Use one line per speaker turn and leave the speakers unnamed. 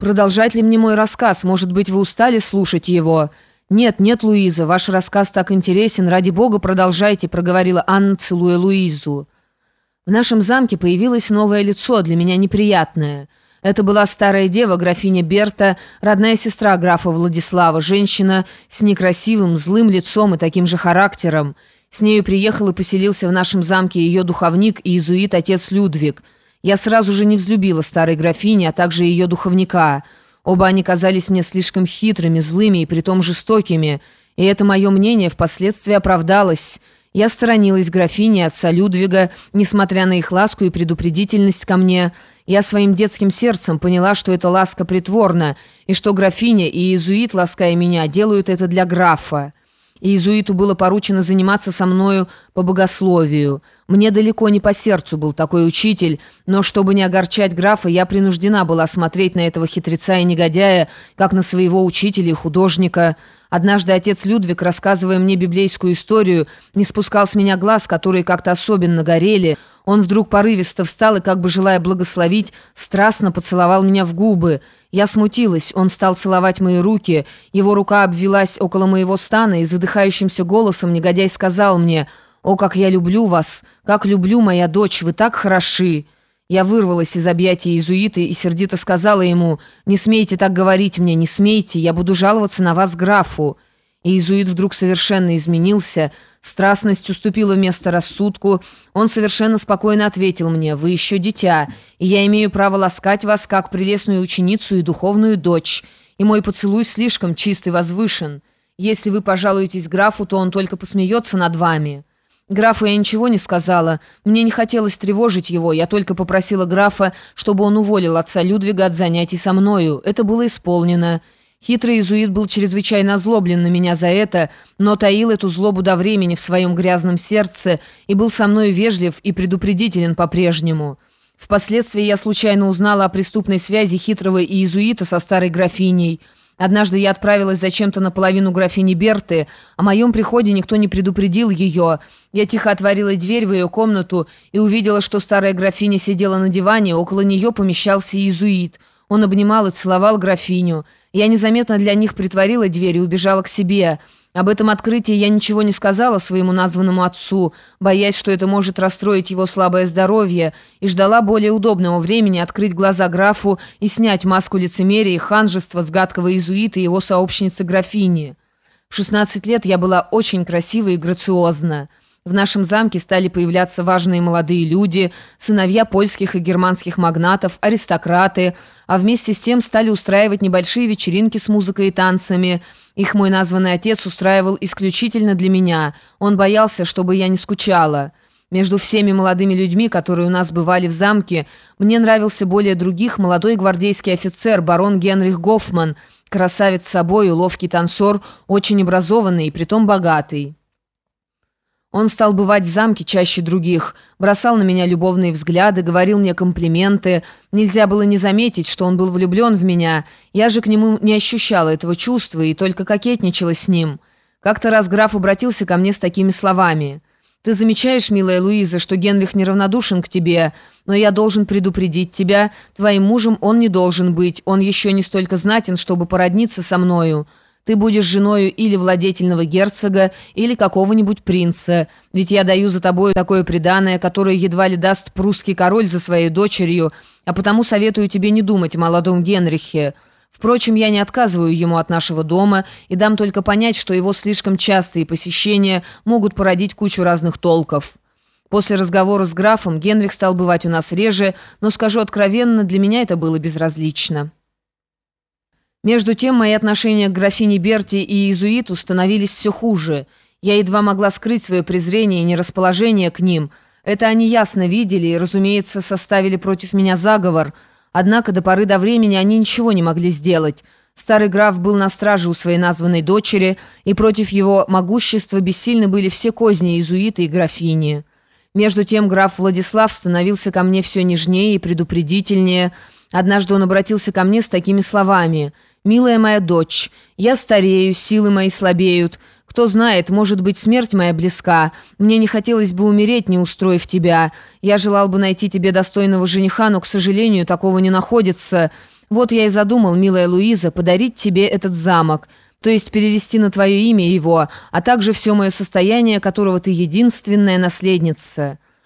Продолжать ли мне мой рассказ? Может быть, вы устали слушать его?» «Нет, нет, Луиза, ваш рассказ так интересен. Ради бога, продолжайте», — проговорила Анна, целуя Луизу. В нашем замке появилось новое лицо, для меня неприятное. Это была старая дева, графиня Берта, родная сестра графа Владислава, женщина с некрасивым, злым лицом и таким же характером. С нею приехал и поселился в нашем замке ее духовник и иезуит отец Людвиг. Я сразу же не взлюбила старой графини, а также ее духовника — Оба они казались мне слишком хитрыми, злыми и притом жестокими, и это мое мнение впоследствии оправдалось. Я сторонилась графини отца Людвига, несмотря на их ласку и предупредительность ко мне. Я своим детским сердцем поняла, что эта ласка притворна, и что графиня и иезуит, лаская меня, делают это для графа и иезуиту было поручено заниматься со мною по богословию. Мне далеко не по сердцу был такой учитель, но чтобы не огорчать графа, я принуждена была смотреть на этого хитреца и негодяя, как на своего учителя и художника. Однажды отец Людвиг, рассказывая мне библейскую историю, не спускал с меня глаз, которые как-то особенно горели. Он вдруг порывисто встал и, как бы желая благословить, страстно поцеловал меня в губы. Я смутилась, он стал целовать мои руки, его рука обвелась около моего стана и задыхающимся голосом негодяй сказал мне «О, как я люблю вас! Как люблю, моя дочь! Вы так хороши!» Я вырвалась из объятий иезуита и сердито сказала ему «Не смейте так говорить мне, не смейте, я буду жаловаться на вас графу». И иезуит вдруг совершенно изменился, страстность уступила место рассудку. Он совершенно спокойно ответил мне, «Вы еще дитя, и я имею право ласкать вас как прелестную ученицу и духовную дочь, и мой поцелуй слишком чист и возвышен. Если вы пожалуетесь графу, то он только посмеется над вами». Графу я ничего не сказала. Мне не хотелось тревожить его. Я только попросила графа, чтобы он уволил отца Людвига от занятий со мною. Это было исполнено. Хитрый иезуит был чрезвычайно озлоблен на меня за это, но таил эту злобу до времени в своем грязном сердце и был со мной вежлив и предупредителен по-прежнему. Впоследствии я случайно узнала о преступной связи хитрого иезуита со старой графиней. Однажды я отправилась зачем-то наполовину графини Берты, о моем приходе никто не предупредил ее. Я тихо отворила дверь в ее комнату и увидела, что старая графиня сидела на диване, около нее помещался иезуит – он обнимал и целовал графиню. Я незаметно для них притворила дверь и убежала к себе. Об этом открытии я ничего не сказала своему названному отцу, боясь, что это может расстроить его слабое здоровье, и ждала более удобного времени открыть глаза графу и снять маску лицемерия и ханжества с гадкого иезуита и его сообщницы графини. В 16 лет я была очень красива и грациозна. В нашем замке стали появляться важные молодые люди, сыновья польских и германских магнатов, аристократы, а вместе с тем стали устраивать небольшие вечеринки с музыкой и танцами. Их мой названный отец устраивал исключительно для меня. Он боялся, чтобы я не скучала. Между всеми молодыми людьми, которые у нас бывали в замке, мне нравился более других молодой гвардейский офицер, барон Генрих Гофман, красавец собой, ловкий танцор, очень образованный и притом богатый. Он стал бывать в замке чаще других, бросал на меня любовные взгляды, говорил мне комплименты. Нельзя было не заметить, что он был влюблен в меня. Я же к нему не ощущала этого чувства и только кокетничала с ним. Как-то раз граф обратился ко мне с такими словами. «Ты замечаешь, милая Луиза, что Генрих неравнодушен к тебе, но я должен предупредить тебя, твоим мужем он не должен быть, он еще не столько знатен, чтобы породниться со мною». Ты будешь женою или владетельного герцога, или какого-нибудь принца. Ведь я даю за тобой такое преданное, которое едва ли даст прусский король за своей дочерью, а потому советую тебе не думать о молодом Генрихе. Впрочем, я не отказываю ему от нашего дома и дам только понять, что его слишком частые посещения могут породить кучу разных толков». После разговора с графом Генрих стал бывать у нас реже, но, скажу откровенно, для меня это было безразлично. Между тем, мои отношения к графине Берти и иезуиту становились все хуже. Я едва могла скрыть свое презрение и нерасположение к ним. Это они ясно видели и, разумеется, составили против меня заговор. Однако до поры до времени они ничего не могли сделать. Старый граф был на страже у своей названной дочери, и против его могущества бессильны были все козни иезуита и графини. Между тем граф Владислав становился ко мне все нежнее и предупредительнее. Однажды он обратился ко мне с такими словами – «Милая моя дочь, я старею, силы мои слабеют. Кто знает, может быть, смерть моя близка. Мне не хотелось бы умереть, не устроив тебя. Я желал бы найти тебе достойного жениха, но, к сожалению, такого не находится. Вот я и задумал, милая Луиза, подарить тебе этот замок, то есть перевести на твое имя его, а также все мое состояние, которого ты единственная наследница».